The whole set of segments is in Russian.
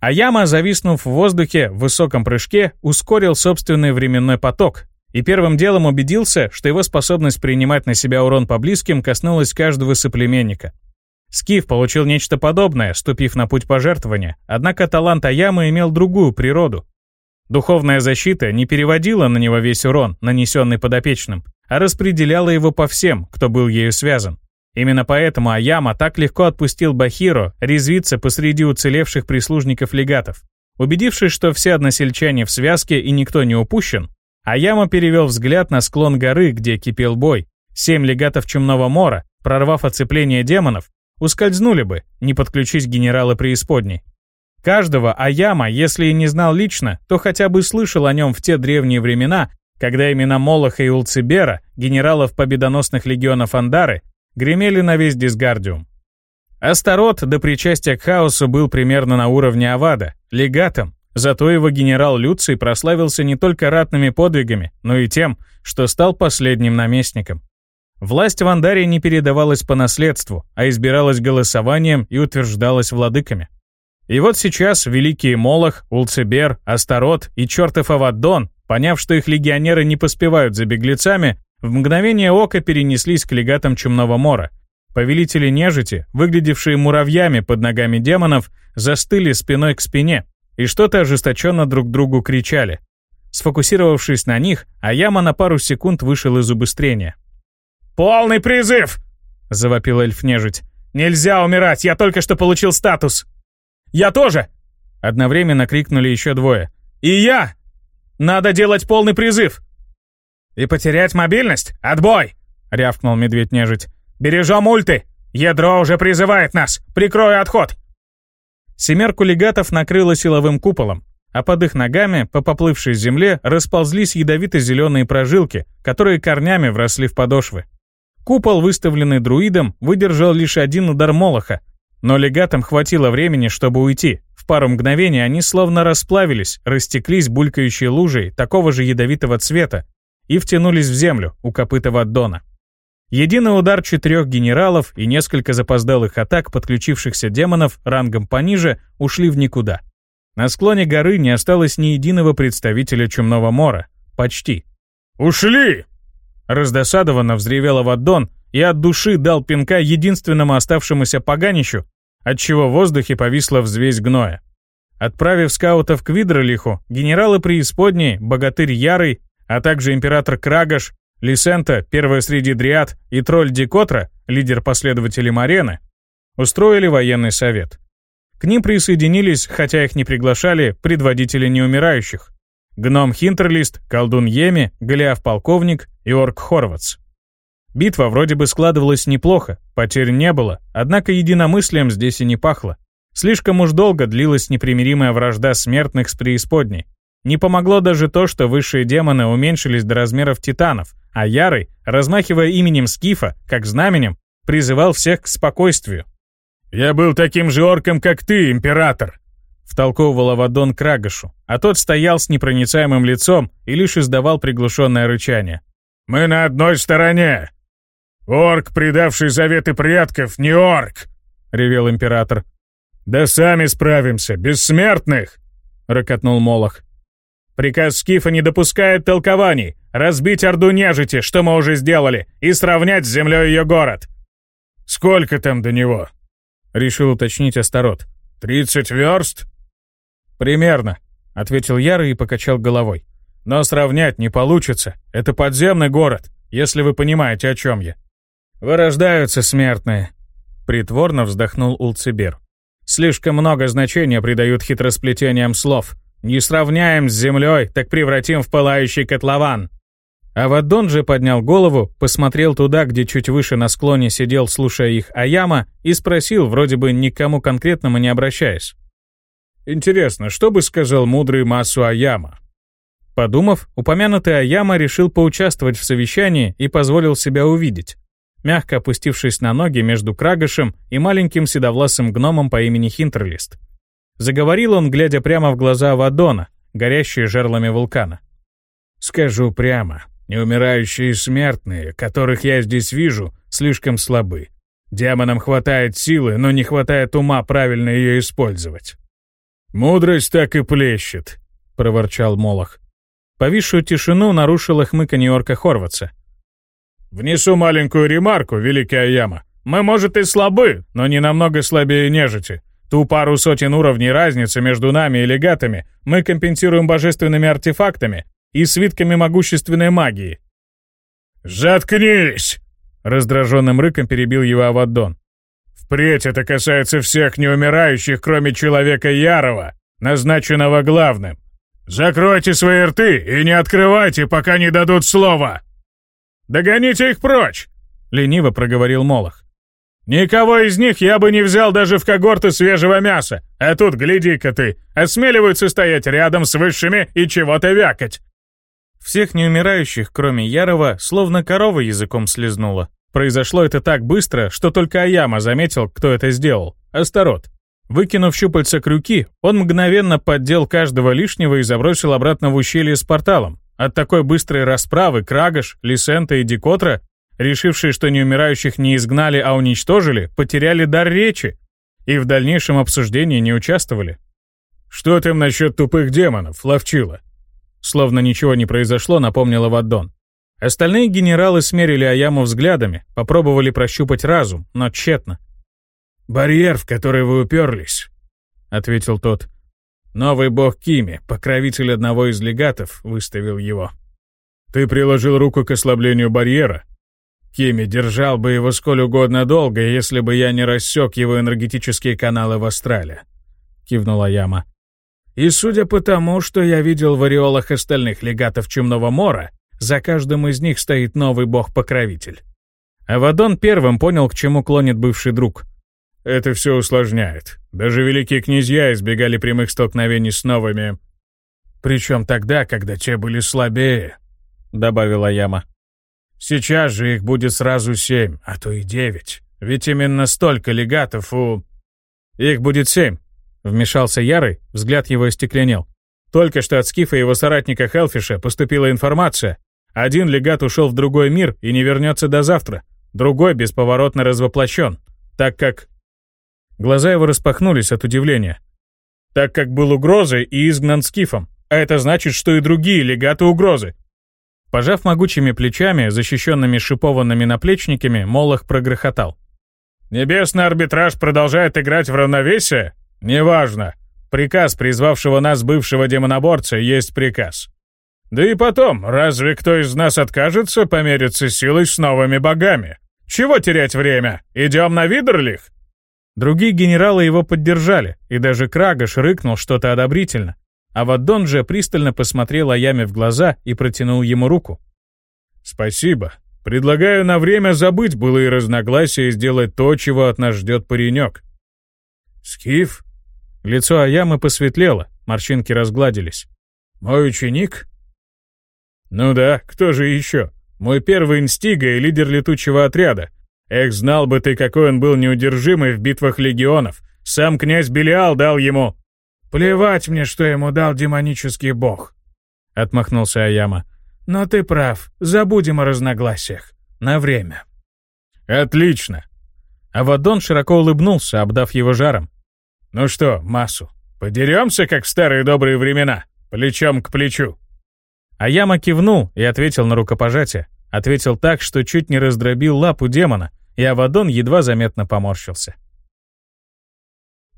А Яма, зависнув в воздухе в высоком прыжке, ускорил собственный временной поток и первым делом убедился, что его способность принимать на себя урон по близким коснулась каждого соплеменника. Скиф получил нечто подобное, ступив на путь пожертвования, однако талант Аямы имел другую природу. Духовная защита не переводила на него весь урон, нанесенный подопечным, а распределяла его по всем, кто был ею связан. Именно поэтому Аяма так легко отпустил Бахиро резвиться посреди уцелевших прислужников легатов. Убедившись, что все односельчане в связке и никто не упущен, Аяма перевел взгляд на склон горы, где кипел бой. Семь легатов Чумного Мора, прорвав оцепление демонов, ускользнули бы, не подключись генерала преисподней. Каждого Аяма, если и не знал лично, то хотя бы слышал о нем в те древние времена, когда имена Молоха и Улцибера, генералов победоносных легионов Андары, гремели на весь Дисгардиум. Астарот до причастия к хаосу был примерно на уровне Авада, легатом, зато его генерал Люций прославился не только ратными подвигами, но и тем, что стал последним наместником. Власть в Андаре не передавалась по наследству, а избиралась голосованием и утверждалась владыками. И вот сейчас великие Молох, Улцебер, Астарот и чертов Аваддон, поняв, что их легионеры не поспевают за беглецами, в мгновение ока перенеслись к легатам Чумного Мора. Повелители нежити, выглядевшие муравьями под ногами демонов, застыли спиной к спине и что-то ожесточенно друг другу кричали. Сфокусировавшись на них, Аяма на пару секунд вышел из убыстрения. «Полный призыв!» — завопил эльф-нежить. «Нельзя умирать, я только что получил статус!» «Я тоже!» — одновременно крикнули еще двое. «И я! Надо делать полный призыв!» «И потерять мобильность? Отбой!» — рявкнул медведь-нежить. «Бережем ульты! Ядро уже призывает нас! Прикрою отход!» Семерку легатов накрыло силовым куполом, а под их ногами, по поплывшей земле, расползлись ядовито-зеленые прожилки, которые корнями вросли в подошвы. Купол, выставленный друидом, выдержал лишь один удар Молоха, но легатам хватило времени, чтобы уйти. В пару мгновений они словно расплавились, растеклись булькающей лужей такого же ядовитого цвета и втянулись в землю у копыта Ваддона. Единый удар четырех генералов и несколько запоздалых атак подключившихся демонов рангом пониже ушли в никуда. На склоне горы не осталось ни единого представителя Чумного Мора. Почти. «Ушли!» Раздосадованно взревел Аваддон и от души дал пинка единственному оставшемуся поганищу, отчего в воздухе повисла взвесь гноя. Отправив скаутов к Видролиху, генералы преисподней, богатырь Ярый, а также император Крагаш, Лисента, первая среди дриад, и тролль Дикотра, лидер последователей Марены, устроили военный совет. К ним присоединились, хотя их не приглашали, предводители неумирающих. Гном Хинтерлист, колдун Еми, Голиаф-полковник и орк Хорватс. Битва вроде бы складывалась неплохо, потерь не было, однако единомыслием здесь и не пахло. Слишком уж долго длилась непримиримая вражда смертных с преисподней. Не помогло даже то, что высшие демоны уменьшились до размеров титанов, а Ярый, размахивая именем Скифа, как знаменем, призывал всех к спокойствию. «Я был таким же орком, как ты, император!» втолковывал Авадон Крагашу, а тот стоял с непроницаемым лицом и лишь издавал приглушенное рычание. «Мы на одной стороне! Орк, предавший заветы предков, не орк!» — ревел император. «Да сами справимся, бессмертных!» — рокотнул Молох. «Приказ Скифа не допускает толкований. Разбить Орду нежити, что мы уже сделали, и сравнять с землей ее город». «Сколько там до него?» — решил уточнить Астарот. «Тридцать верст?» «Примерно», — ответил Ярый и покачал головой. «Но сравнять не получится. Это подземный город, если вы понимаете, о чем я». «Вырождаются смертные», — притворно вздохнул Улцибер. «Слишком много значения придают хитросплетениям слов. Не сравняем с землей, так превратим в пылающий котлован». Авадон же поднял голову, посмотрел туда, где чуть выше на склоне сидел, слушая их Аяма, и спросил, вроде бы никому конкретному не обращаясь. Интересно, что бы сказал мудрый Масу Аяма? Подумав, упомянутый Аяма решил поучаствовать в совещании и позволил себя увидеть. Мягко опустившись на ноги между Крагашем и маленьким седовласым гномом по имени Хинтерлист. Заговорил он, глядя прямо в глаза Вадона, горящие жерлами вулкана. «Скажу прямо, неумирающие смертные, которых я здесь вижу, слишком слабы. Демонам хватает силы, но не хватает ума правильно ее использовать. «Мудрость так и плещет», — проворчал Молох. Повисшую тишину нарушила хмыканье орка Хорватса. «Внесу маленькую ремарку, великий Аяма. Мы, может, и слабы, но не намного слабее нежити. Ту пару сотен уровней разницы между нами и легатами мы компенсируем божественными артефактами и свитками могущественной магии». «Заткнись!» — раздраженным рыком перебил его Аваддон. «Впредь это касается всех неумирающих, кроме человека Ярова, назначенного главным. Закройте свои рты и не открывайте, пока не дадут слова!» «Догоните их прочь!» — лениво проговорил Молох. «Никого из них я бы не взял даже в когорты свежего мяса, а тут, гляди-ка ты, осмеливаются стоять рядом с высшими и чего-то вякать. Всех неумирающих, кроме Ярова, словно корова языком слезнула. Произошло это так быстро, что только Аяма заметил, кто это сделал. Астарот. Выкинув щупальца крюки, он мгновенно поддел каждого лишнего и забросил обратно в ущелье с порталом. От такой быстрой расправы Крагаш, Лисента и Дикотра, решившие, что неумирающих не изгнали, а уничтожили, потеряли дар речи и в дальнейшем обсуждении не участвовали. «Что там насчет тупых демонов, Ловчила?» Словно ничего не произошло, напомнила Ваддон. Остальные генералы смерили Аяму взглядами, попробовали прощупать разум, но тщетно. «Барьер, в который вы уперлись», — ответил тот. «Новый бог Кими, покровитель одного из легатов, выставил его. Ты приложил руку к ослаблению барьера. Кими держал бы его сколь угодно долго, если бы я не рассек его энергетические каналы в Астрале», — кивнула Яма. И судя по тому, что я видел в ореолах остальных легатов Чумного Мора, за каждым из них стоит новый бог-покровитель. Авадон первым понял, к чему клонит бывший друг. Это все усложняет. Даже великие князья избегали прямых столкновений с новыми. Причем тогда, когда те были слабее, — добавила Яма. Сейчас же их будет сразу семь, а то и девять. Ведь именно столько легатов у... Их будет семь, Вмешался Ярый, взгляд его остекленел. Только что от Скифа и его соратника Хелфиша поступила информация. Один легат ушел в другой мир и не вернется до завтра. Другой бесповоротно развоплощен, так как... Глаза его распахнулись от удивления. Так как был угрозой и изгнан Скифом. А это значит, что и другие легаты угрозы. Пожав могучими плечами, защищенными шипованными наплечниками, Молох прогрохотал. «Небесный арбитраж продолжает играть в равновесие? «Неважно. Приказ призвавшего нас бывшего демоноборца есть приказ. Да и потом, разве кто из нас откажется помериться силой с новыми богами? Чего терять время? Идем на Видерлих?» Другие генералы его поддержали, и даже Крагаш рыкнул что-то одобрительно. А Ваддон же пристально посмотрел Аяме в глаза и протянул ему руку. «Спасибо. Предлагаю на время забыть былые разногласия и сделать то, чего от нас ждет паренек». «Скиф?» Лицо Аямы посветлело, морщинки разгладились. «Мой ученик?» «Ну да, кто же еще? Мой первый инстига и лидер летучего отряда. Эх, знал бы ты, какой он был неудержимый в битвах легионов. Сам князь Белиал дал ему...» «Плевать мне, что ему дал демонический бог», — отмахнулся Аяма. «Но ты прав, забудем о разногласиях. На время». «Отлично». Авадон широко улыбнулся, обдав его жаром. «Ну что, Масу, подеремся, как в старые добрые времена, плечом к плечу?» Аяма кивнул и ответил на рукопожатие. Ответил так, что чуть не раздробил лапу демона, и Авадон едва заметно поморщился.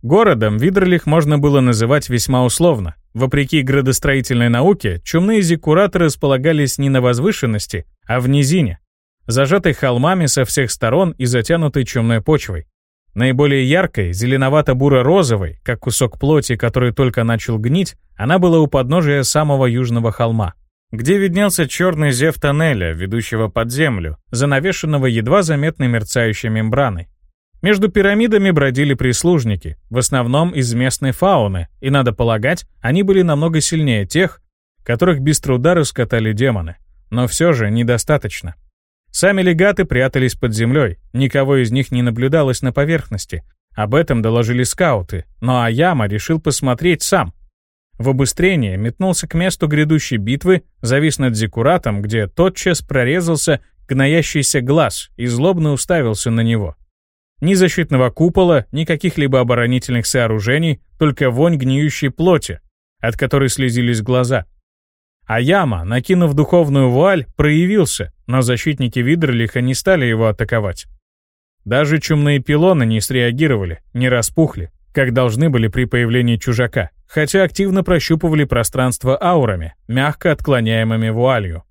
Городом Видерлих можно было называть весьма условно. Вопреки градостроительной науке, чумные зиккураты располагались не на возвышенности, а в низине, зажатой холмами со всех сторон и затянутой чумной почвой. Наиболее яркой, зеленовато-буро-розовой, как кусок плоти, который только начал гнить, она была у подножия самого южного холма, где виднелся черный зев тоннеля, ведущего под землю, занавешенного едва заметной мерцающей мембраной. Между пирамидами бродили прислужники, в основном из местной фауны, и, надо полагать, они были намного сильнее тех, которых без труда раскатали демоны. Но все же недостаточно. Сами легаты прятались под землей, никого из них не наблюдалось на поверхности. Об этом доложили скауты, но Аяма решил посмотреть сам. В обыстрение метнулся к месту грядущей битвы, завис над Зикуратом, где тотчас прорезался гноящийся глаз и злобно уставился на него. Ни защитного купола, ни каких-либо оборонительных сооружений, только вонь гниющей плоти, от которой слезились глаза. А Яма, накинув духовную вуаль, проявился, но защитники Видерлиха не стали его атаковать. Даже чумные пилоны не среагировали, не распухли, как должны были при появлении чужака, хотя активно прощупывали пространство аурами, мягко отклоняемыми вуалью.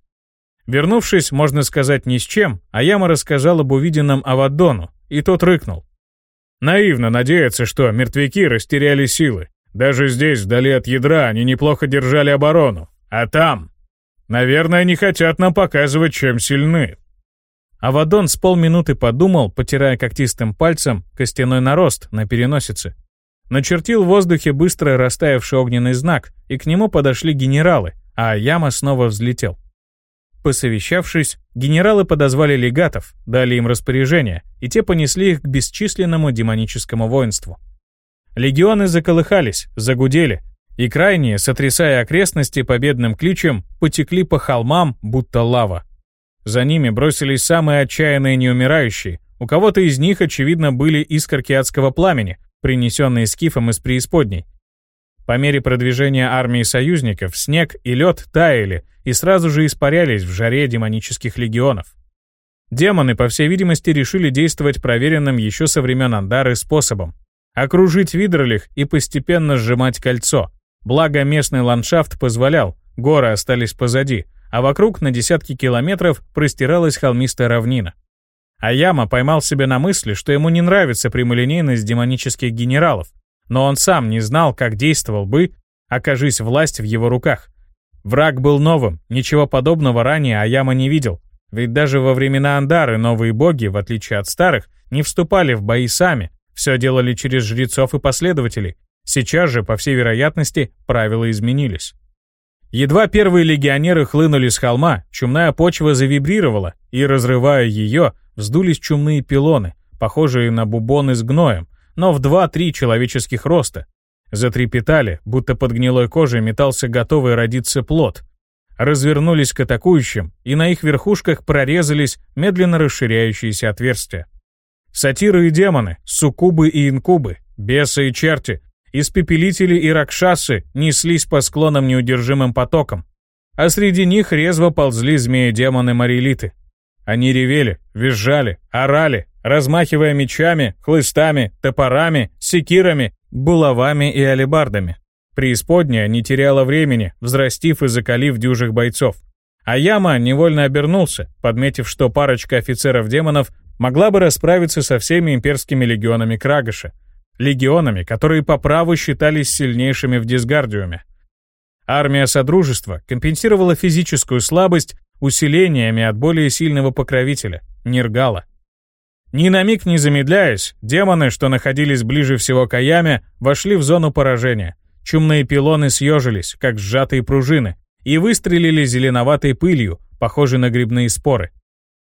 Вернувшись, можно сказать, ни с чем, Аяма рассказал об увиденном Авадону, и тот рыкнул. Наивно надеяться, что мертвяки растеряли силы. Даже здесь, вдали от ядра, они неплохо держали оборону. А там... Наверное, не хотят нам показывать, чем сильны. Авадон с полминуты подумал, потирая когтистым пальцем костяной нарост на переносице. Начертил в воздухе быстро растаявший огненный знак, и к нему подошли генералы, а Яма снова взлетел. Посовещавшись, генералы подозвали легатов, дали им распоряжение, и те понесли их к бесчисленному демоническому воинству. Легионы заколыхались, загудели, и крайние, сотрясая окрестности победным кличем, потекли по холмам, будто лава. За ними бросились самые отчаянные неумирающие, у кого-то из них, очевидно, были искорки адского пламени, принесенные скифом из преисподней, по мере продвижения армии союзников снег и лед таяли и сразу же испарялись в жаре демонических легионов. Демоны, по всей видимости, решили действовать проверенным еще со времен Андары способом. Окружить Видролих и постепенно сжимать кольцо. Благо местный ландшафт позволял, горы остались позади, а вокруг на десятки километров простиралась холмистая равнина. Аяма поймал себя на мысли, что ему не нравится прямолинейность демонических генералов, но он сам не знал, как действовал бы, окажись власть в его руках. Враг был новым, ничего подобного ранее Аяма не видел, ведь даже во времена Андары новые боги, в отличие от старых, не вступали в бои сами, все делали через жрецов и последователей. Сейчас же, по всей вероятности, правила изменились. Едва первые легионеры хлынули с холма, чумная почва завибрировала, и, разрывая ее, вздулись чумные пилоны, похожие на бубоны с гноем, но в 2-3 человеческих роста. Затрепетали, будто под гнилой кожей метался готовый родиться плод. Развернулись к атакующим, и на их верхушках прорезались медленно расширяющиеся отверстия. Сатиры и демоны, суккубы и инкубы, бесы и черти, испепелители и ракшасы неслись по склонам неудержимым потоком, а среди них резво ползли змеи-демоны-марилиты. Они ревели, визжали, орали, размахивая мечами, хлыстами, топорами, секирами, булавами и алебардами. Преисподняя не теряла времени, взрастив и закалив дюжих бойцов. А Яма невольно обернулся, подметив, что парочка офицеров-демонов могла бы расправиться со всеми имперскими легионами Крагыша. Легионами, которые по праву считались сильнейшими в Дисгардиуме. Армия Содружества компенсировала физическую слабость усилениями от более сильного покровителя — Ниргала. Ни на миг не замедляясь, демоны, что находились ближе всего к Аяме, вошли в зону поражения. Чумные пилоны съежились, как сжатые пружины, и выстрелили зеленоватой пылью, похожей на грибные споры.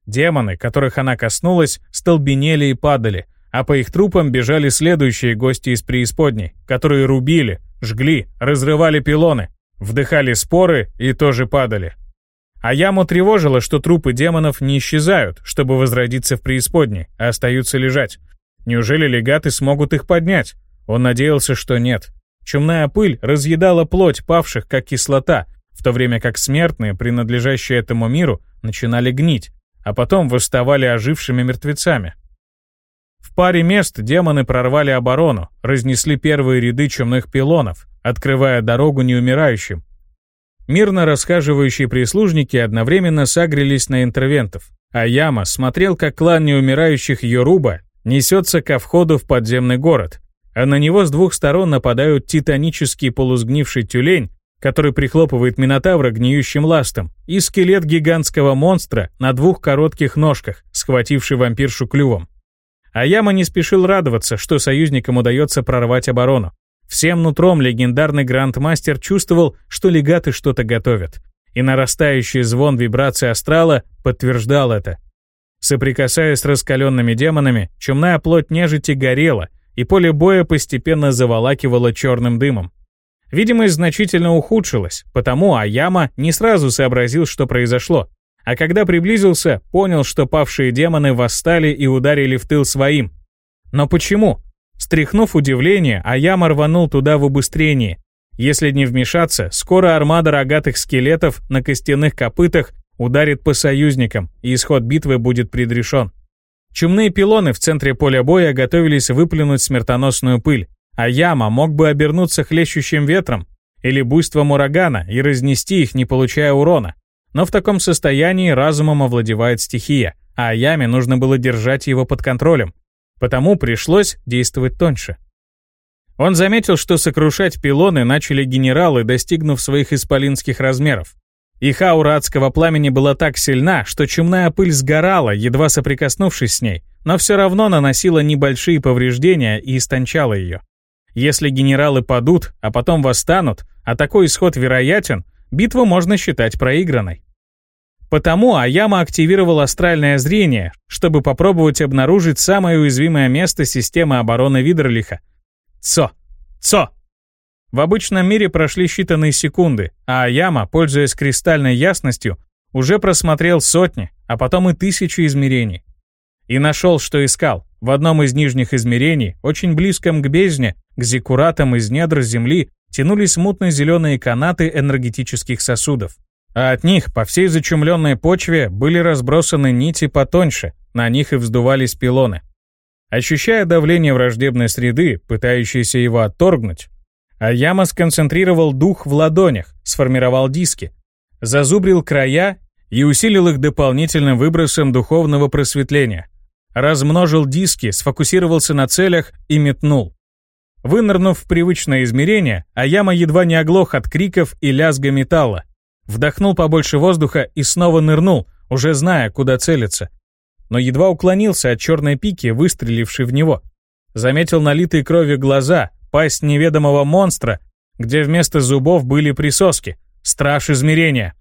Демоны, которых она коснулась, столбенели и падали, а по их трупам бежали следующие гости из преисподней, которые рубили, жгли, разрывали пилоны, вдыхали споры и тоже падали. А яму тревожило, что трупы демонов не исчезают, чтобы возродиться в преисподней, а остаются лежать. Неужели легаты смогут их поднять? Он надеялся, что нет. Чумная пыль разъедала плоть павших, как кислота, в то время как смертные, принадлежащие этому миру, начинали гнить, а потом восставали ожившими мертвецами. В паре мест демоны прорвали оборону, разнесли первые ряды чумных пилонов, открывая дорогу неумирающим, Мирно расхаживающие прислужники одновременно сагрились на интервентов, а Яма смотрел, как клан неумирающих Йоруба несется ко входу в подземный город, а на него с двух сторон нападают титанический полусгнивший тюлень, который прихлопывает Минотавра гниющим ластом, и скелет гигантского монстра на двух коротких ножках, схвативший вампиршу клювом. А Яма не спешил радоваться, что союзникам удается прорвать оборону. Всем нутром легендарный грандмастер чувствовал, что легаты что-то готовят. И нарастающий звон вибрации астрала подтверждал это. Соприкасаясь с раскаленными демонами, чумная плоть нежити горела, и поле боя постепенно заволакивало черным дымом. Видимость значительно ухудшилась, потому Аяма не сразу сообразил, что произошло. А когда приблизился, понял, что павшие демоны восстали и ударили в тыл своим. Но почему? Стряхнув удивление, Аяма рванул туда в убыстрении. Если не вмешаться, скоро армада рогатых скелетов на костяных копытах ударит по союзникам, и исход битвы будет предрешен. Чумные пилоны в центре поля боя готовились выплюнуть смертоносную пыль, а яма мог бы обернуться хлещущим ветром или буйством урагана и разнести их, не получая урона. Но в таком состоянии разумом овладевает стихия, а яме нужно было держать его под контролем. Потому пришлось действовать тоньше. Он заметил, что сокрушать пилоны начали генералы, достигнув своих исполинских размеров. Их аура адского пламени была так сильна, что чумная пыль сгорала, едва соприкоснувшись с ней, но все равно наносила небольшие повреждения и истончала ее. Если генералы падут, а потом восстанут, а такой исход вероятен, битву можно считать проигранной. Потому Аяма активировал астральное зрение, чтобы попробовать обнаружить самое уязвимое место системы обороны Видерлиха. Цо! Цо! В обычном мире прошли считанные секунды, а Аяма, пользуясь кристальной ясностью, уже просмотрел сотни, а потом и тысячи измерений. И нашел, что искал. В одном из нижних измерений, очень близком к бездне, к зиккуратам из недр земли, тянулись мутно-зеленые канаты энергетических сосудов. А от них по всей зачумленной почве были разбросаны нити потоньше, на них и вздувались пилоны. Ощущая давление враждебной среды, пытающейся его отторгнуть, Аяма сконцентрировал дух в ладонях, сформировал диски, зазубрил края и усилил их дополнительным выбросом духовного просветления. Размножил диски, сфокусировался на целях и метнул. Вынырнув в привычное измерение, Аяма едва не оглох от криков и лязга металла. Вдохнул побольше воздуха и снова нырнул, уже зная, куда целиться. Но едва уклонился от черной пики, выстрелившей в него. Заметил налитые кровью глаза, пасть неведомого монстра, где вместо зубов были присоски, страж измерения.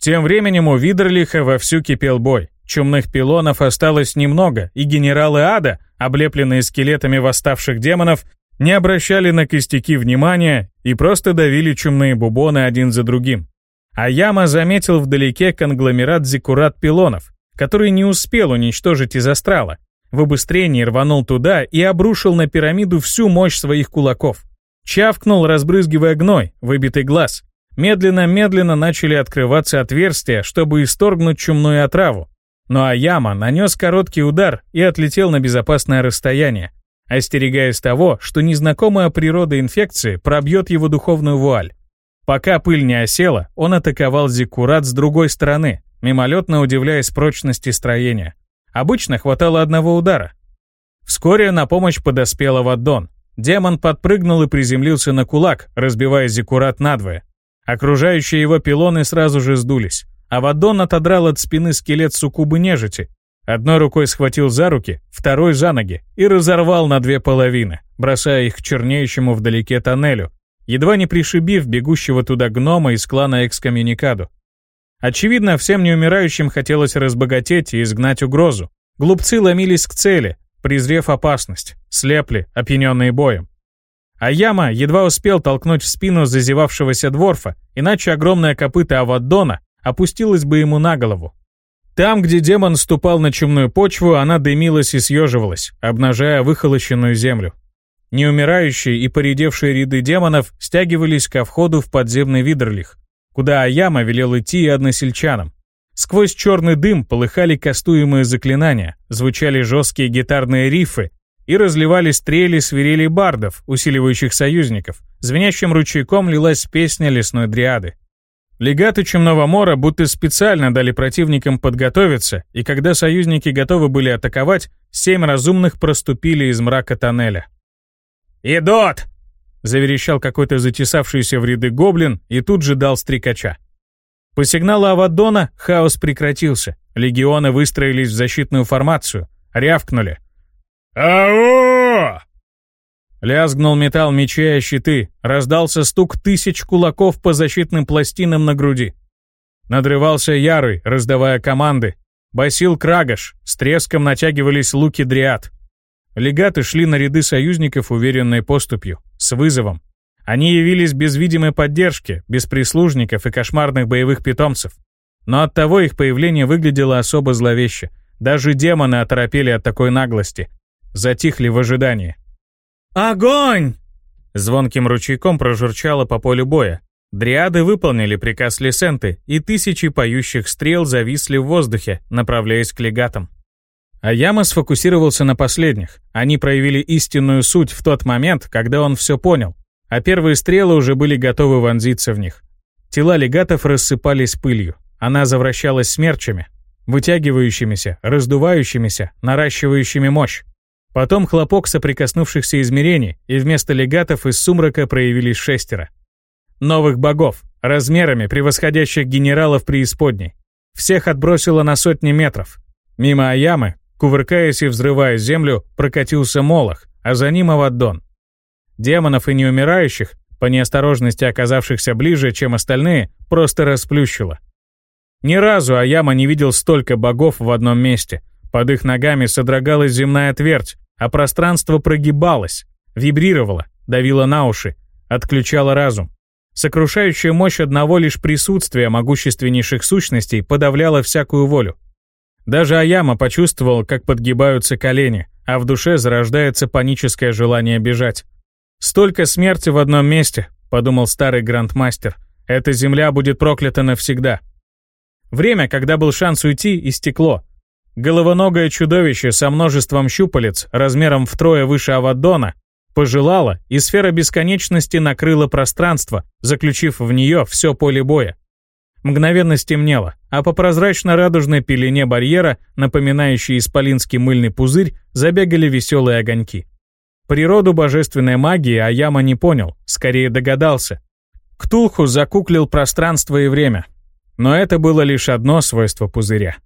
Тем временем у Видерлиха вовсю кипел бой. Чумных пилонов осталось немного, и генералы ада, облепленные скелетами восставших демонов, не обращали на костяки внимания и просто давили чумные бубоны один за другим. А Яма заметил вдалеке конгломерат зиккурат пилонов, который не успел уничтожить из астрала, в обыстрении рванул туда и обрушил на пирамиду всю мощь своих кулаков. Чавкнул, разбрызгивая гной, выбитый глаз. Медленно-медленно начали открываться отверстия, чтобы исторгнуть чумную отраву. Но Аяма нанес короткий удар и отлетел на безопасное расстояние, остерегаясь того, что незнакомая природа инфекции пробьет его духовную вуаль. Пока пыль не осела, он атаковал Зиккурат с другой стороны, мимолетно удивляясь прочности строения. Обычно хватало одного удара. Вскоре на помощь подоспела Ваддон. Демон подпрыгнул и приземлился на кулак, разбивая Зиккурат надвое. Окружающие его пилоны сразу же сдулись, а Ваддон отодрал от спины скелет суккубы нежити. Одной рукой схватил за руки, второй за ноги и разорвал на две половины, бросая их к чернеющему вдалеке тоннелю, едва не пришибив бегущего туда гнома из клана Экскоммуникаду. Очевидно, всем неумирающим хотелось разбогатеть и изгнать угрозу. Глупцы ломились к цели, презрев опасность, слепли, опьяненные боем. А Яма едва успел толкнуть в спину зазевавшегося дворфа, иначе огромное копыто Аваддона опустилось бы ему на голову. Там, где демон ступал на чумную почву, она дымилась и съеживалась, обнажая выхолощенную землю. Неумирающие и поредевшие ряды демонов стягивались ко входу в подземный Видерлих, куда Аяма велел идти и односельчанам. Сквозь черный дым полыхали кастуемые заклинания, звучали жесткие гитарные рифы и разливались стрели свирели бардов, усиливающих союзников. Звенящим ручейком лилась песня лесной дриады. Легаты Чумного Мора будто специально дали противникам подготовиться, и когда союзники готовы были атаковать, семь разумных проступили из мрака тоннеля. «Идут!» Заверещал какой-то затесавшийся в ряды гоблин и тут же дал стрекача. По сигналу Авадона хаос прекратился. Легионы выстроились в защитную формацию. Рявкнули. «Ау!» Лязгнул металл мечей о щиты. Раздался стук тысяч кулаков по защитным пластинам на груди. Надрывался Ярый, раздавая команды. Басил Крагаш. С треском натягивались луки Дриад. Легаты шли на ряды союзников уверенной поступью, с вызовом. Они явились без видимой поддержки, без прислужников и кошмарных боевых питомцев. Но оттого их появление выглядело особо зловеще. Даже демоны оторопели от такой наглости. затихли в ожидании. «Огонь!» Звонким ручейком прожурчало по полю боя. Дриады выполнили приказ Лисенты, и тысячи поющих стрел зависли в воздухе, направляясь к легатам. А Яма сфокусировался на последних. Они проявили истинную суть в тот момент, когда он все понял, а первые стрелы уже были готовы вонзиться в них. Тела легатов рассыпались пылью. Она завращалась смерчами, вытягивающимися, раздувающимися, наращивающими мощь. Потом хлопок соприкоснувшихся измерений, и вместо легатов из сумрака проявились шестеро. Новых богов, размерами превосходящих генералов преисподней. Всех отбросило на сотни метров. Мимо Аямы, кувыркаясь и взрывая землю, прокатился Молох, а за ним Аваддон. Демонов и неумирающих, по неосторожности оказавшихся ближе, чем остальные, просто расплющило. Ни разу Аяма не видел столько богов в одном месте. Под их ногами содрогалась земная твердь, а пространство прогибалось, вибрировало, давило на уши, отключало разум. Сокрушающая мощь одного лишь присутствия могущественнейших сущностей подавляла всякую волю. Даже Аяма почувствовал, как подгибаются колени, а в душе зарождается паническое желание бежать. «Столько смерти в одном месте», — подумал старый грандмастер. «Эта земля будет проклята навсегда». Время, когда был шанс уйти, истекло. Головоногое чудовище со множеством щупалец, размером втрое выше Аваддона, пожелало, и сфера бесконечности накрыла пространство, заключив в нее все поле боя. Мгновенно стемнело, а по прозрачно-радужной пелене барьера, напоминающей исполинский мыльный пузырь, забегали веселые огоньки. Природу божественной магии Аяма не понял, скорее догадался. Ктулху закуклил пространство и время. Но это было лишь одно свойство пузыря.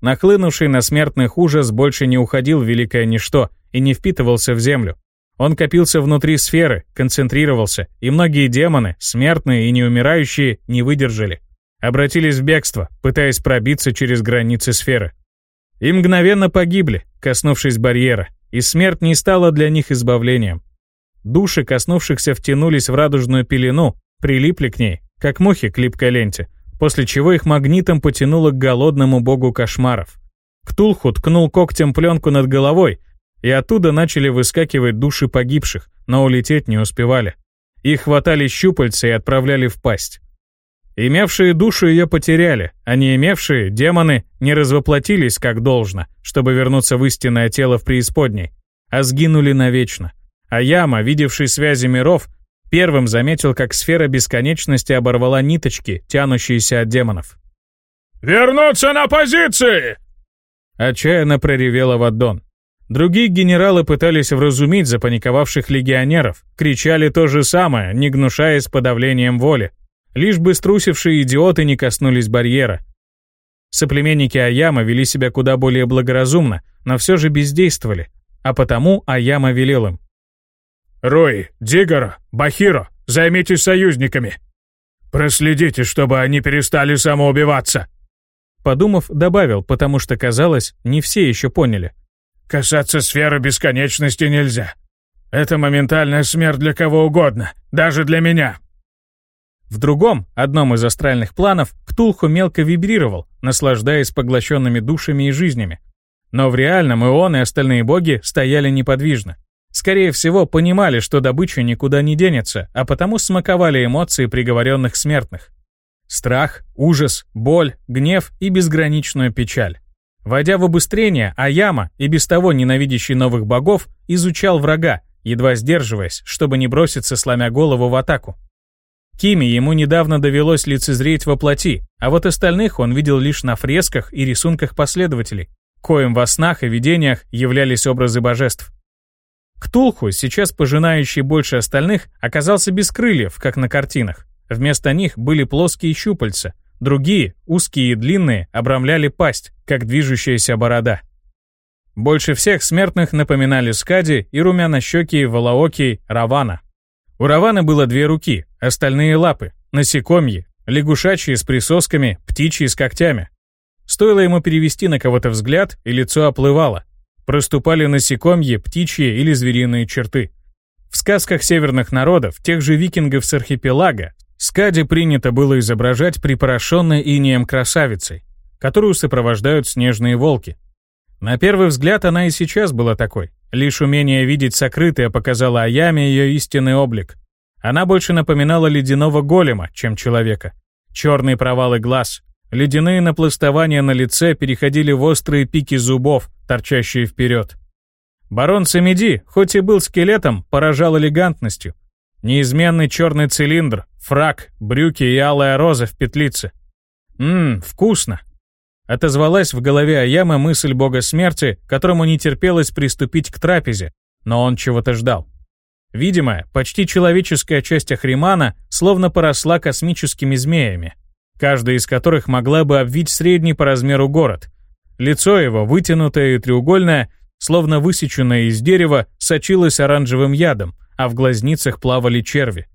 Нахлынувший на смертных ужас больше не уходил в великое ничто и не впитывался в землю. Он копился внутри сферы, концентрировался, и многие демоны, смертные и неумирающие, не выдержали. Обратились в бегство, пытаясь пробиться через границы сферы. И мгновенно погибли, коснувшись барьера, и смерть не стала для них избавлением. Души, коснувшихся, втянулись в радужную пелену, прилипли к ней, как мухи к липкой ленте, после чего их магнитом потянуло к голодному богу кошмаров. Ктулху ткнул когтем пленку над головой, и оттуда начали выскакивать души погибших, но улететь не успевали. Их хватали щупальца и отправляли в пасть. Имевшие душу ее потеряли, а не имевшие, демоны, не развоплотились как должно, чтобы вернуться в истинное тело в преисподней, а сгинули навечно. А Яма, видевший связи миров, Первым заметил, как сфера бесконечности оборвала ниточки, тянущиеся от демонов. «Вернуться на позиции!» Отчаянно проревела Ваддон. Другие генералы пытались вразумить запаниковавших легионеров, кричали то же самое, не гнушаясь подавлением воли. Лишь бы струсившие идиоты не коснулись барьера. Соплеменники Аяма вели себя куда более благоразумно, но все же бездействовали, а потому Аяма велел им. Рой, Дигара, Бахиро, займитесь союзниками. Проследите, чтобы они перестали самоубиваться. Подумав, добавил, потому что, казалось, не все еще поняли. Касаться сферы бесконечности нельзя. Это моментальная смерть для кого угодно, даже для меня. В другом, одном из астральных планов, Ктулху мелко вибрировал, наслаждаясь поглощенными душами и жизнями. Но в реальном и он, и остальные боги стояли неподвижно. Скорее всего, понимали, что добыча никуда не денется, а потому смаковали эмоции приговоренных смертных. Страх, ужас, боль, гнев и безграничную печаль. Войдя в обыстрение, Аяма, и без того ненавидящий новых богов, изучал врага, едва сдерживаясь, чтобы не броситься, сломя голову в атаку. Кими ему недавно довелось лицезреть во плоти, а вот остальных он видел лишь на фресках и рисунках последователей, коим во снах и видениях являлись образы божеств. Ктулху, сейчас пожинающий больше остальных, оказался без крыльев, как на картинах. Вместо них были плоские щупальца. Другие, узкие и длинные, обрамляли пасть, как движущаяся борода. Больше всех смертных напоминали Скади и румянощекие Валаоки Равана. У Равана было две руки, остальные лапы, насекомьи, лягушачьи с присосками, птичьи с когтями. Стоило ему перевести на кого-то взгляд, и лицо оплывало проступали насекомьи, птичьи или звериные черты. В сказках северных народов, тех же викингов с архипелага, Скади принято было изображать припорошенной инеем красавицей, которую сопровождают снежные волки. На первый взгляд она и сейчас была такой, Лишь умение видеть сокрытое показало Аяме ее истинный облик. Она больше напоминала ледяного голема, чем человека. Черные провалы глаз, ледяные напластования на лице переходили в острые пики зубов, торчащие вперед. Барон Самеди, хоть и был скелетом, поражал элегантностью. Неизменный черный цилиндр, фрак, брюки и алая роза в петлице. Ммм, вкусно. Отозвалась в голове Аяма мысль бога смерти, которому не терпелось приступить к трапезе, но он чего-то ждал. Видимо, почти человеческая часть Ахримана словно поросла космическими змеями, каждая из которых могла бы обвить средний по размеру город. Лицо его, вытянутое и треугольное, словно высеченное из дерева, сочилось оранжевым ядом, а в глазницах плавали черви.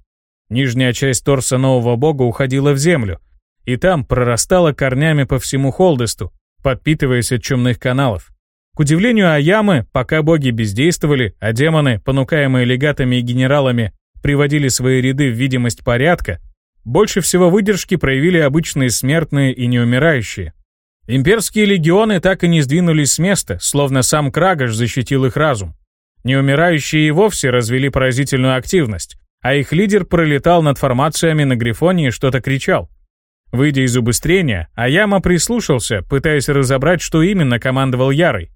Нижняя часть торса нового бога уходила в землю, и там прорастала корнями по всему Холдесту, подпитываясь от чумных каналов. К удивлению Аямы, пока боги бездействовали, а демоны, понукаемые легатами и генералами, приводили свои ряды в видимость порядка, больше всего выдержки проявили обычные смертные и неумирающие. Имперские легионы так и не сдвинулись с места, словно сам Крагаш защитил их разум. Неумирающие и вовсе развели поразительную активность, а их лидер пролетал над формациями на Грифоне и что-то кричал. Выйдя из убыстрения, Аяма прислушался, пытаясь разобрать, что именно командовал Ярой.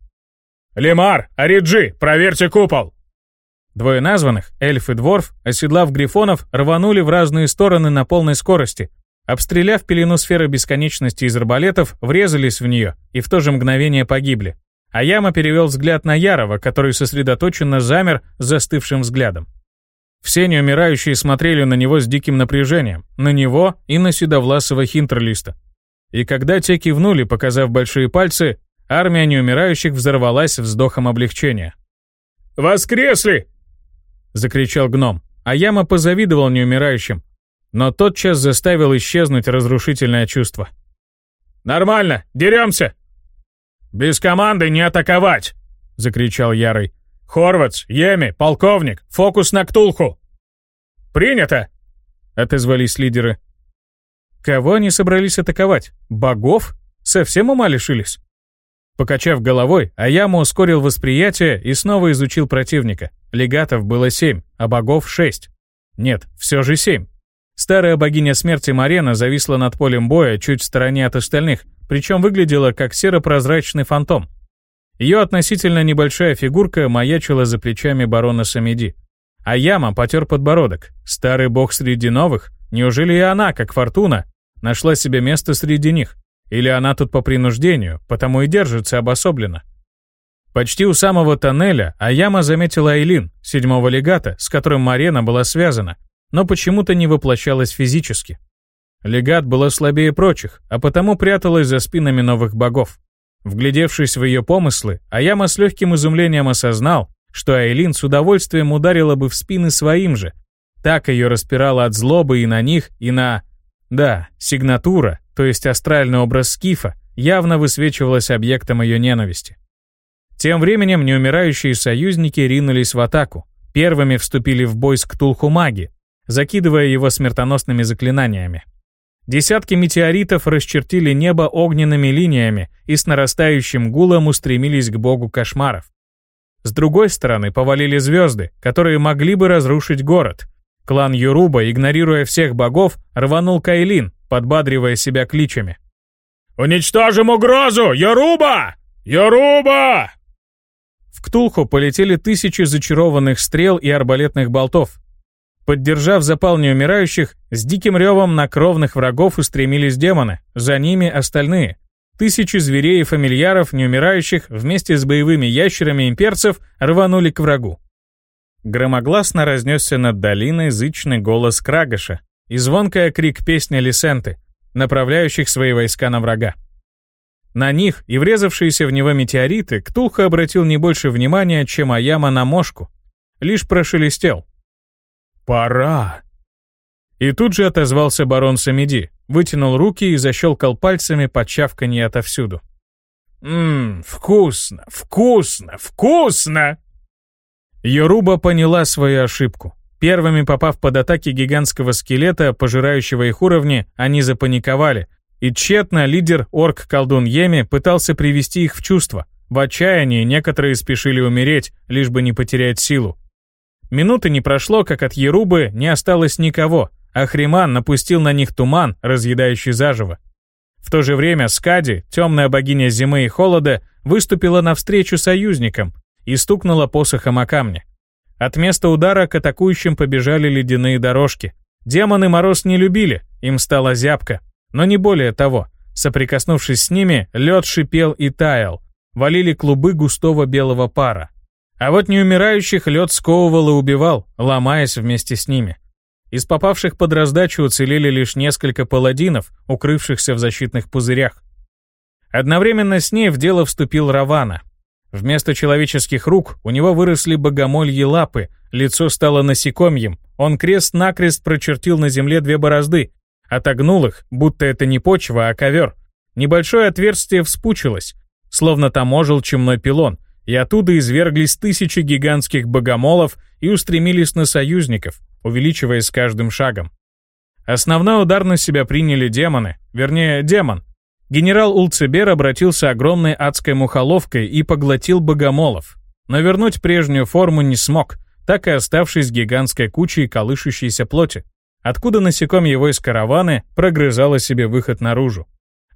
«Лемар! Ариджи! Проверьте купол!» Двое названных, эльф и дворф, оседлав грифонов, рванули в разные стороны на полной скорости. Обстреляв пелену сферы бесконечности из арбалетов, врезались в нее и в то же мгновение погибли. А Яма перевел взгляд на Ярова, который сосредоточенно замер с застывшим взглядом. Все неумирающие смотрели на него с диким напряжением, на него и на седовласого хинтерлиста. И когда те кивнули, показав большие пальцы, Армия неумирающих взорвалась вздохом облегчения. «Воскресли!» — закричал гном, а Яма позавидовал неумирающим, но тотчас заставил исчезнуть разрушительное чувство. «Нормально, деремся!» «Без команды не атаковать!» — закричал Ярый. «Хорватс, Еми, полковник, фокус на Ктулху!» «Принято!» — отозвались лидеры. Кого они собрались атаковать? Богов? Совсем ума лишились? Покачав головой, Аяма ускорил восприятие и снова изучил противника. Легатов было семь, а богов шесть. Нет, все же семь. Старая богиня смерти Марена зависла над полем боя чуть в стороне от остальных, причем выглядела как серо-прозрачный фантом. Ее относительно небольшая фигурка маячила за плечами барона Самеди. А Яма потер подбородок. Старый бог среди новых? Неужели и она, как Фортуна, нашла себе место среди них? Или она тут по принуждению, потому и держится обособленно. Почти у самого тоннеля Аяма заметила Айлин, седьмого легата, с которым Марена была связана, но почему-то не воплощалась физически. Легат была слабее прочих, а потому пряталась за спинами новых богов. Вглядевшись в ее помыслы, Аяма с легким изумлением осознал, что Айлин с удовольствием ударила бы в спины своим же. Так ее распирало от злобы и на них, и на... Да, сигнатура, то есть астральный образ Скифа, явно высвечивалась объектом ее ненависти. Тем временем неумирающие союзники ринулись в атаку. Первыми вступили в бой с Ктулху закидывая его смертоносными заклинаниями. Десятки метеоритов расчертили небо огненными линиями и с нарастающим гулом устремились к богу кошмаров. С другой стороны повалили звезды, которые могли бы разрушить город, Клан Юруба, игнорируя всех богов, рванул Кайлин, подбадривая себя кличами. «Уничтожим угрозу! Юруба! Юруба!» В Ктулху полетели тысячи зачарованных стрел и арбалетных болтов. Поддержав запал неумирающих, с диким ревом на кровных врагов устремились демоны, за ними остальные. Тысячи зверей и фамильяров неумирающих вместе с боевыми ящерами имперцев рванули к врагу. Громогласно разнесся над долиной зычный голос Крагаша и звонкая крик песни Лисенты, направляющих свои войска на врага. На них и врезавшиеся в него метеориты Ктулха обратил не больше внимания, чем Аяма на мошку. Лишь прошелестел. «Пора!» И тут же отозвался барон Самеди, вытянул руки и защелкал пальцами под чавканье отовсюду. «Ммм, вкусно, вкусно, вкусно!» Йоруба поняла свою ошибку. Первыми попав под атаки гигантского скелета, пожирающего их уровни, они запаниковали, и тщетно лидер орк-колдун Йеми пытался привести их в чувство, В отчаянии некоторые спешили умереть, лишь бы не потерять силу. Минуты не прошло, как от Ерубы не осталось никого, а Хриман напустил на них туман, разъедающий заживо. В то же время Скади, темная богиня зимы и холода, выступила навстречу союзникам и стукнула посохом о камни. От места удара к атакующим побежали ледяные дорожки. Демоны мороз не любили, им стало зябко. Но не более того. Соприкоснувшись с ними, лед шипел и таял. Валили клубы густого белого пара. А вот неумирающих лед сковывал и убивал, ломаясь вместе с ними. Из попавших под раздачу уцелели лишь несколько паладинов, укрывшихся в защитных пузырях. Одновременно с ней в дело вступил Равана. Вместо человеческих рук у него выросли богомольи лапы, лицо стало насекомьем, он крест-накрест прочертил на земле две борозды, отогнул их, будто это не почва, а ковер. Небольшое отверстие вспучилось, словно там ожил чумной пилон — и оттуда изверглись тысячи гигантских богомолов и устремились на союзников, увеличиваясь с каждым шагом. Основной удар на себя приняли демоны, вернее, демон. Генерал Улцебер обратился огромной адской мухоловкой и поглотил богомолов. Но вернуть прежнюю форму не смог, так и оставшись гигантской кучей колышущейся плоти, откуда насекомье войск караваны прогрызало себе выход наружу.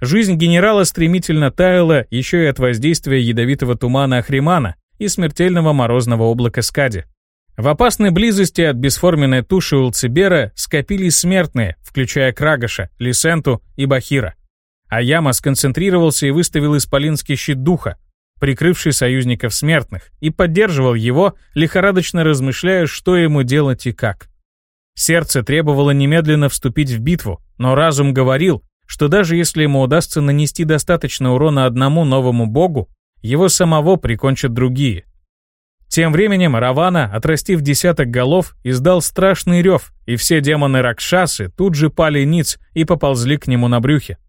Жизнь генерала стремительно таяла еще и от воздействия ядовитого тумана Ахримана и смертельного морозного облака Скади. В опасной близости от бесформенной туши Улцибера скопились смертные, включая Крагаша, Лисенту и Бахира. А Яма сконцентрировался и выставил исполинский щит духа, прикрывший союзников смертных, и поддерживал его, лихорадочно размышляя, что ему делать и как. Сердце требовало немедленно вступить в битву, но разум говорил, что даже если ему удастся нанести достаточно урона одному новому богу, его самого прикончат другие. Тем временем Равана, отрастив десяток голов, издал страшный рев, и все демоны Ракшасы тут же пали ниц и поползли к нему на брюхе.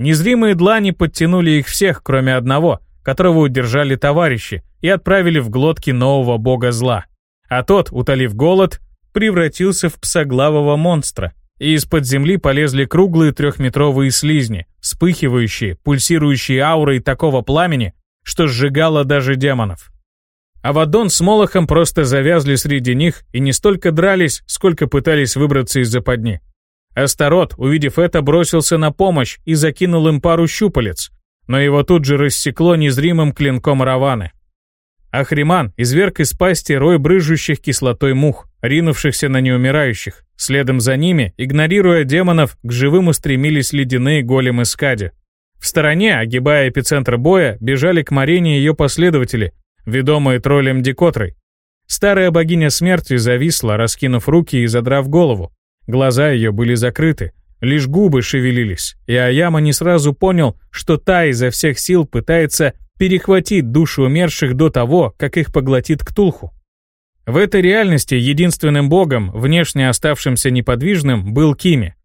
Незримые длани подтянули их всех, кроме одного, которого удержали товарищи, и отправили в глотки нового бога зла. А тот, утолив голод, превратился в псоглавого монстра, и из-под земли полезли круглые трехметровые слизни, вспыхивающие, пульсирующие аурой такого пламени, что сжигало даже демонов. Авадон с Молохом просто завязли среди них и не столько дрались, сколько пытались выбраться из западни. Астарот, увидев это, бросился на помощь и закинул им пару щупалец, но его тут же рассекло незримым клинком Раваны. Ахриман изверг из пасти рой брыжущих кислотой мух, ринувшихся на неумирающих. Следом за ними, игнорируя демонов, к живым устремились ледяные големы Скади. В стороне, огибая эпицентр боя, бежали к Марине ее последователи, ведомые троллем Дикотрой. Старая богиня смерти зависла, раскинув руки и задрав голову. Глаза ее были закрыты, лишь губы шевелились, и Аяма не сразу понял, что та изо всех сил пытается перехватить души умерших до того, как их поглотит Ктулху. В этой реальности единственным богом, внешне оставшимся неподвижным, был Кими.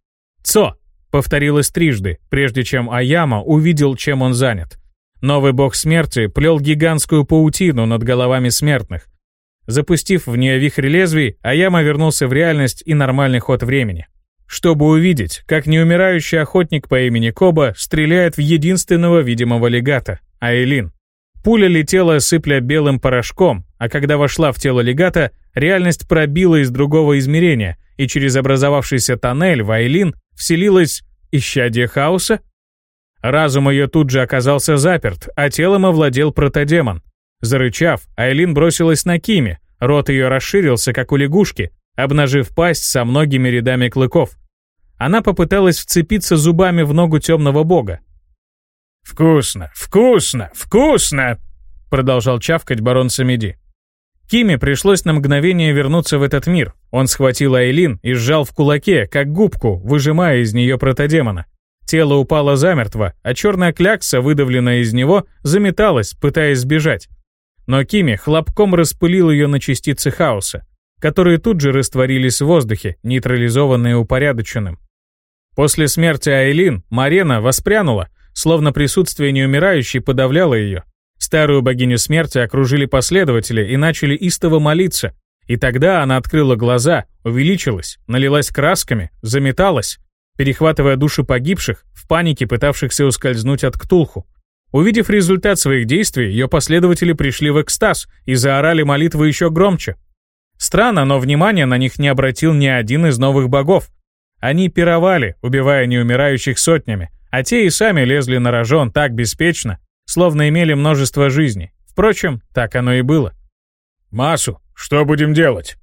«Цо!» — повторилось трижды, прежде чем Аяма увидел, чем он занят. Новый бог смерти плел гигантскую паутину над головами смертных. Запустив в нее вихрь лезвий, Аяма вернулся в реальность и нормальный ход времени. Чтобы увидеть, как неумирающий охотник по имени Коба стреляет в единственного видимого легата — Айлин. Пуля летела, сыпля белым порошком, а когда вошла в тело легата, реальность пробила из другого измерения, и через образовавшийся тоннель в Айлин вселилась исчадие хаоса? Разум ее тут же оказался заперт, а телом овладел протодемон. Зарычав, Айлин бросилась на Кими, рот ее расширился, как у лягушки, обнажив пасть со многими рядами клыков. Она попыталась вцепиться зубами в ногу темного бога, «Вкусно, вкусно, вкусно!» продолжал чавкать барон Самеди. Киме пришлось на мгновение вернуться в этот мир. Он схватил Айлин и сжал в кулаке, как губку, выжимая из нее протодемона. Тело упало замертво, а черная клякса, выдавленная из него, заметалась, пытаясь сбежать. Но Кими хлопком распылил ее на частицы хаоса, которые тут же растворились в воздухе, нейтрализованные упорядоченным. После смерти Айлин Марена воспрянула, словно присутствие неумирающей подавляло ее. Старую богиню смерти окружили последователи и начали истово молиться. И тогда она открыла глаза, увеличилась, налилась красками, заметалась, перехватывая души погибших, в панике пытавшихся ускользнуть от Ктулху. Увидев результат своих действий, ее последователи пришли в экстаз и заорали молитвы еще громче. Странно, но внимания на них не обратил ни один из новых богов. Они пировали, убивая неумирающих сотнями, а те и сами лезли на рожон так беспечно, словно имели множество жизней. Впрочем, так оно и было. «Масу, что будем делать?»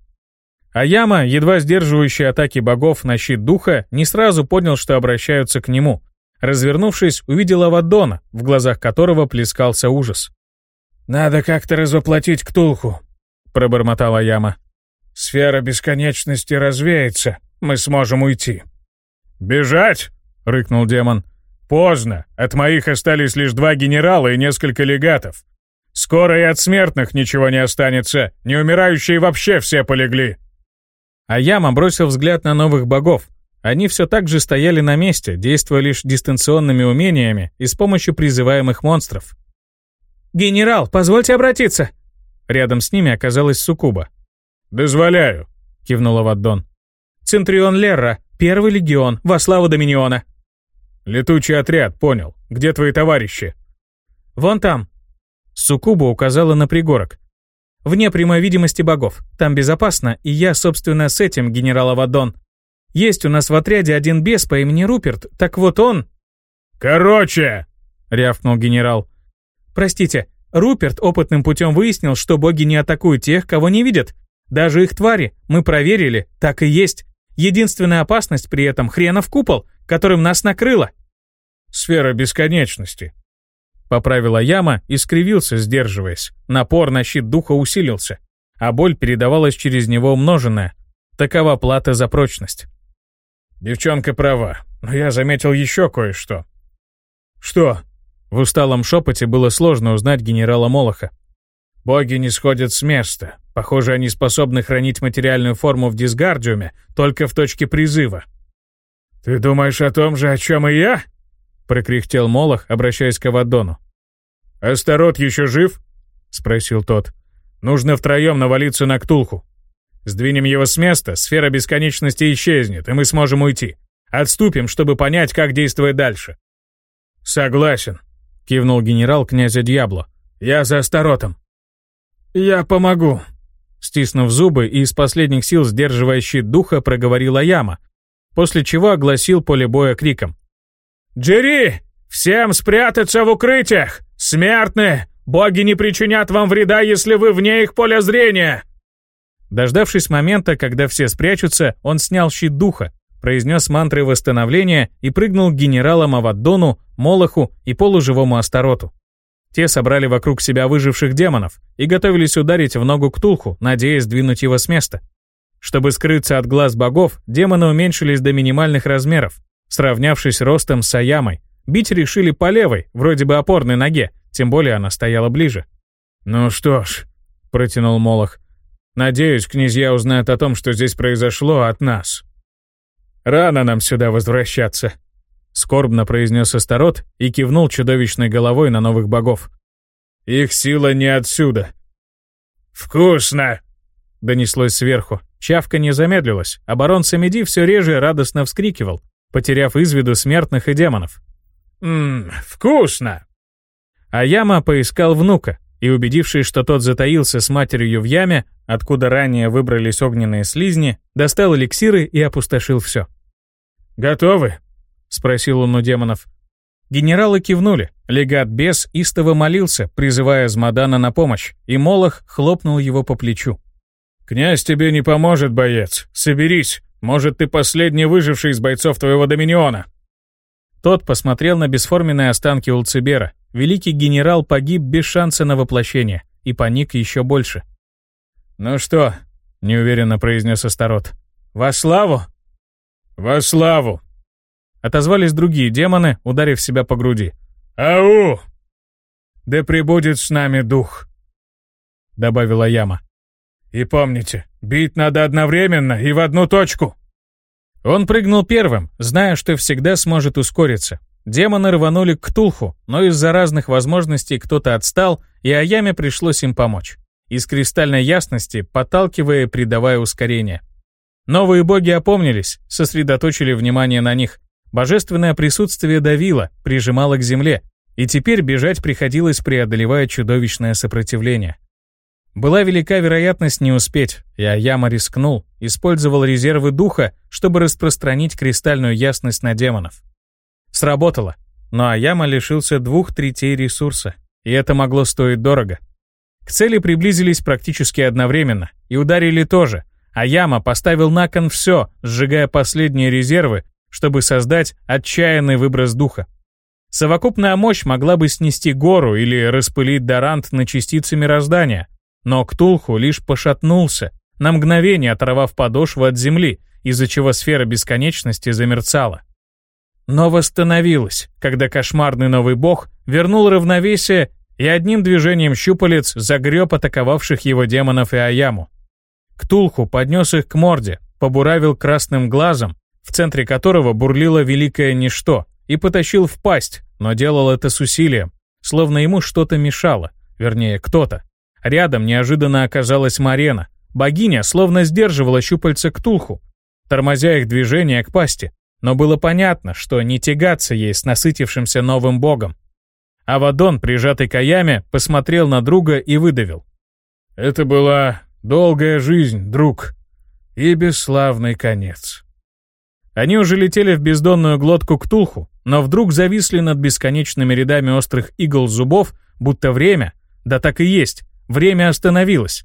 А Яма, едва сдерживающий атаки богов на щит духа, не сразу понял, что обращаются к нему. Развернувшись, увидел Авадона, в глазах которого плескался ужас. «Надо как-то развоплотить Ктулху», — пробормотала Яма. «Сфера бесконечности развеется, мы сможем уйти». «Бежать?» — рыкнул демон. «Поздно, от моих остались лишь два генерала и несколько легатов. Скоро и от смертных ничего не останется, неумирающие вообще все полегли». А Яма бросил взгляд на новых богов. Они все так же стояли на месте, действуя лишь дистанционными умениями и с помощью призываемых монстров. «Генерал, позвольте обратиться!» Рядом с ними оказалась Сукуба. «Дозволяю», — кивнула Ваддон. «Центрион Лерра, первый легион, во славу Доминиона». «Летучий отряд, понял. Где твои товарищи?» «Вон там». Сукуба указала на пригорок. «Вне прямой видимости богов. Там безопасно, и я, собственно, с этим, генерал Авадон. Есть у нас в отряде один бес по имени Руперт, так вот он...» «Короче!» — рявкнул генерал. «Простите, Руперт опытным путем выяснил, что боги не атакуют тех, кого не видят. Даже их твари, мы проверили, так и есть. Единственная опасность при этом хренов купол, которым нас накрыло». «Сфера бесконечности», — поправила яма и скривился, сдерживаясь. Напор на щит духа усилился, а боль передавалась через него умноженная. Такова плата за прочность. Девчонка права, но я заметил еще кое-что. Что? В усталом шепоте было сложно узнать генерала Молоха. Боги не сходят с места. Похоже, они способны хранить материальную форму в дисгардиуме только в точке призыва. «Ты думаешь о том же, о чем и я?» — прокряхтел Молох, обращаясь к Авадону. «Астарот еще жив?» — спросил тот. «Нужно втроем навалиться на Ктулху. Сдвинем его с места, сфера бесконечности исчезнет, и мы сможем уйти. Отступим, чтобы понять, как действовать дальше». «Согласен», — кивнул генерал князя Дьябло. «Я за Астаротом». «Я помогу», — стиснув зубы и из последних сил сдерживая щит духа, проговорила Яма, после чего огласил поле боя криком. «Джерри, всем спрятаться в укрытиях! Смертные! Боги не причинят вам вреда, если вы вне их поля зрения!» Дождавшись момента, когда все спрячутся, он снял щит духа, произнес мантры восстановления и прыгнул к генералам Аваддону, Молоху и полуживому Астароту. Те собрали вокруг себя выживших демонов и готовились ударить в ногу Ктулху, надеясь сдвинуть его с места. Чтобы скрыться от глаз богов, демоны уменьшились до минимальных размеров, сравнявшись ростом с Аямой. Бить решили по левой, вроде бы опорной ноге, тем более она стояла ближе. «Ну что ж», — протянул Молох, Надеюсь, князья узнают о том, что здесь произошло от нас. Рано нам сюда возвращаться, скорбно произнес Астарот и кивнул чудовищной головой на новых богов. Их сила не отсюда. Вкусно! Донеслось сверху. Чавка не замедлилась, а барон Самеди все реже радостно вскрикивал, потеряв из виду смертных и демонов. «Ммм, вкусно!» А Яма поискал внука, и, убедившись, что тот затаился с матерью в яме, откуда ранее выбрались огненные слизни, достал эликсиры и опустошил все. «Готовы?» — спросил он у демонов. Генералы кивнули, легат бес истово молился, призывая Змадана на помощь, и Молох хлопнул его по плечу. «Князь тебе не поможет, боец. Соберись. Может, ты последний выживший из бойцов твоего доминиона». Тот посмотрел на бесформенные останки Улцибера, Великий генерал погиб без шанса на воплощение и паник еще больше. «Ну что?» — неуверенно произнес Астарот. «Во славу?» «Во славу!» Отозвались другие демоны, ударив себя по груди. «Ау!» «Да пребудет с нами дух!» — добавила Яма. «И помните, бить надо одновременно и в одну точку!» Он прыгнул первым, зная, что всегда сможет ускориться, Демоны рванули к Тулху, но из-за разных возможностей кто-то отстал, и Аяме пришлось им помочь. Из кристальной ясности, подталкивая и придавая ускорение. Новые боги опомнились, сосредоточили внимание на них. Божественное присутствие давило, прижимало к земле. И теперь бежать приходилось, преодолевая чудовищное сопротивление. Была велика вероятность не успеть, и Аяма рискнул, использовал резервы духа, чтобы распространить кристальную ясность на демонов. Сработало, но Аяма лишился двух третей ресурса, и это могло стоить дорого. К цели приблизились практически одновременно, и ударили тоже, Аяма поставил на кон все, сжигая последние резервы, чтобы создать отчаянный выброс духа. Совокупная мощь могла бы снести гору или распылить Дорант на частицы мироздания, но Ктулху лишь пошатнулся, на мгновение оторвав подошву от земли, из-за чего сфера бесконечности замерцала. Но восстановилась, когда кошмарный новый бог вернул равновесие и одним движением щупалец загреб атаковавших его демонов и Аяму. Ктулху поднес их к морде, побуравил красным глазом, в центре которого бурлило великое ничто, и потащил в пасть, но делал это с усилием, словно ему что-то мешало, вернее, кто-то. Рядом неожиданно оказалась Марена. Богиня словно сдерживала щупальца Ктулху, тормозя их движение к пасти, но было понятно, что не тягаться ей с насытившимся новым богом. Авадон, прижатый к Аяме, посмотрел на друга и выдавил. «Это была долгая жизнь, друг, и бесславный конец». Они уже летели в бездонную глотку Ктулху, но вдруг зависли над бесконечными рядами острых игл зубов, будто время, да так и есть, время остановилось.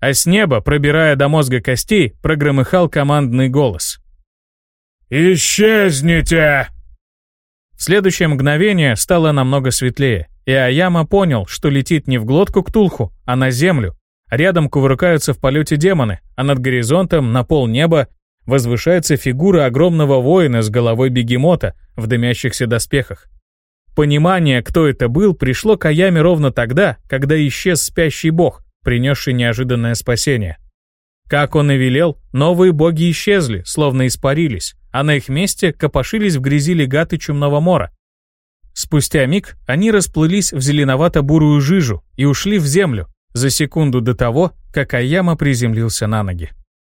А с неба, пробирая до мозга костей, прогромыхал командный голос. «Исчезните!» В следующее мгновение стало намного светлее, и Аяма понял, что летит не в глотку Ктулху, а на землю. Рядом кувыркаются в полете демоны, а над горизонтом, на пол неба, возвышается фигура огромного воина с головой бегемота в дымящихся доспехах. Понимание, кто это был, пришло к Аяме ровно тогда, когда исчез спящий бог, принесший неожиданное спасение. Как он и велел, новые боги исчезли, словно испарились, а на их месте копошились в грязи легаты Чумного Мора. Спустя миг они расплылись в зеленовато-бурую жижу и ушли в землю за секунду до того, как Аяма приземлился на ноги.